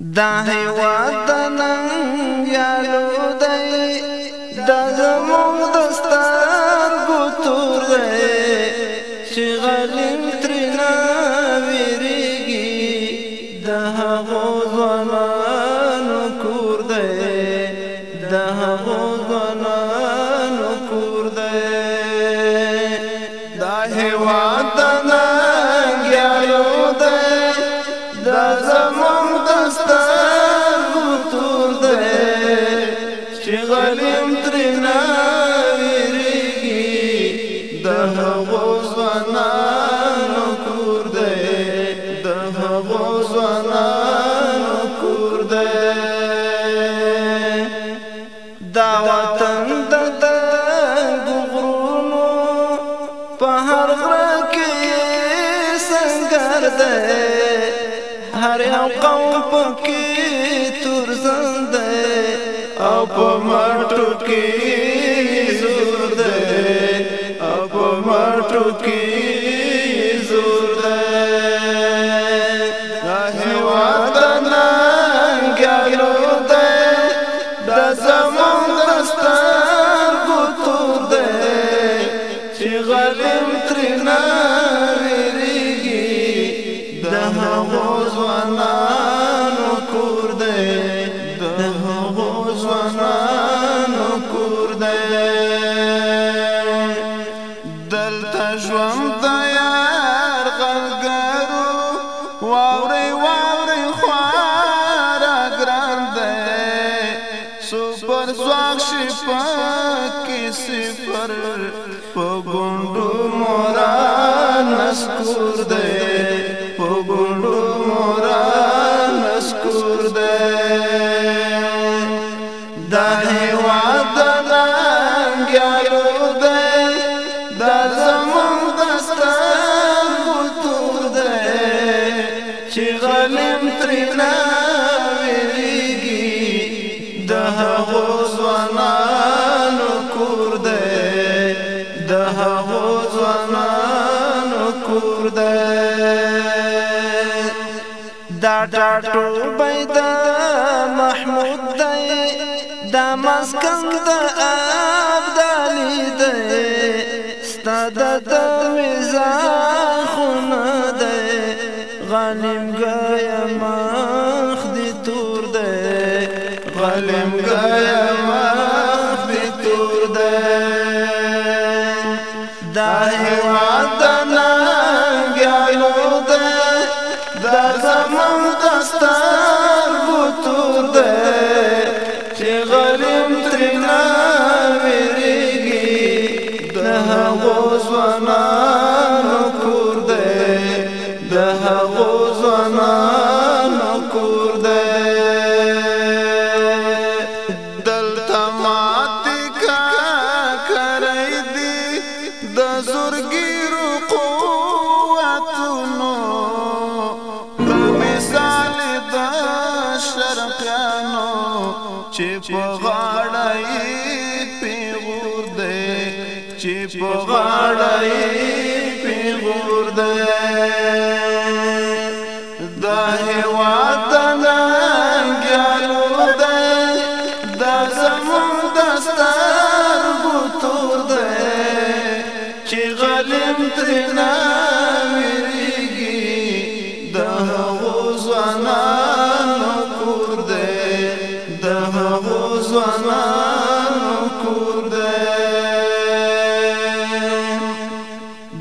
دا هیواد نن یالو دی د زموږ دستار ګوتور دی چې غلیم ترنا ویریږي د هغو ځوانانو کور دی د هغو ځوانانو کور دی دا هیواد نن د هغو ځوانانو کور دی د هغو ځوانانو کور دی دا وطن د دنګو غرونو په هر غره کې سنګر دی هر یو قوم پکې تور زنده او په مټو کې کې زور ده دا هیواد نن ګالو ده د زمون دستار ګوتور ده چې غلم ترنا ویریږي د هغو ځوانان شوم د یار غلګرو واوري واوري خوار ګران دې سپر زواک شي پکې سپر په ګوندو مورا نسکور دې په ګوندو مورا نسکور دې دا هوا د لنګ یارو د غوزوانانو کور دی د غوزوانانو کور دی دا ټاټو بيد محمود دی دا مسکن د ابدالي دی ستاد د میزان خونه دی غنیم ګیمه وطنا شرقانو چې په غاړه پیغور دی چې په غاړه پیغور دی دا هوا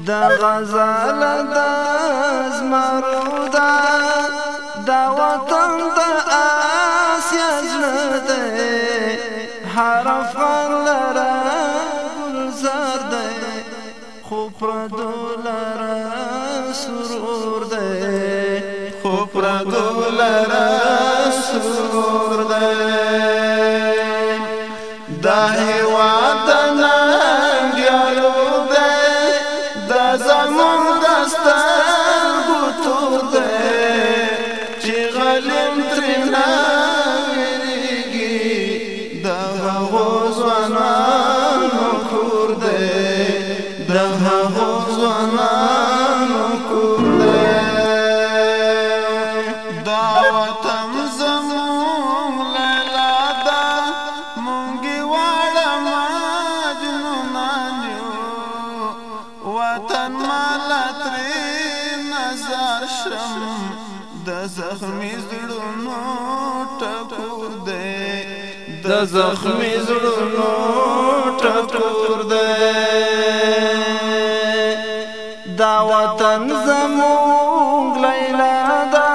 د غزل د زمرودا د وطن د آسیا زړه ده حرف لرا گلزار ده خو پردو لرا سرور ده خو پردو لرا سرور ده دا هوا ده شم د زخمی زړونو ټکور دی د زخمی زړونو ټکور دی دا وطن زموږ لیلا دا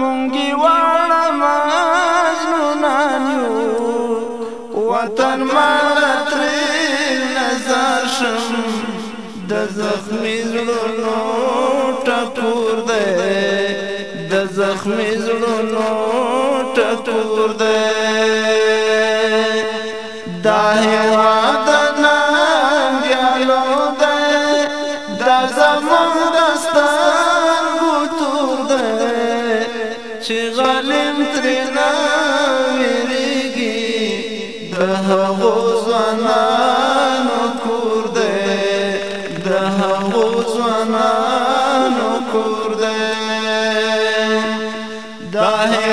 مونږی واړه مجنونان یو وطن مال ترې نظر شم د زخمی زړونو زخم زړونو ټکور دې دا هوا د نام دیالو دې دا زمون دستان ګوتور دې چې غلم ترنا ویریږي د هغو ځوانانو کور دې د هغو ځوانانو کور راہ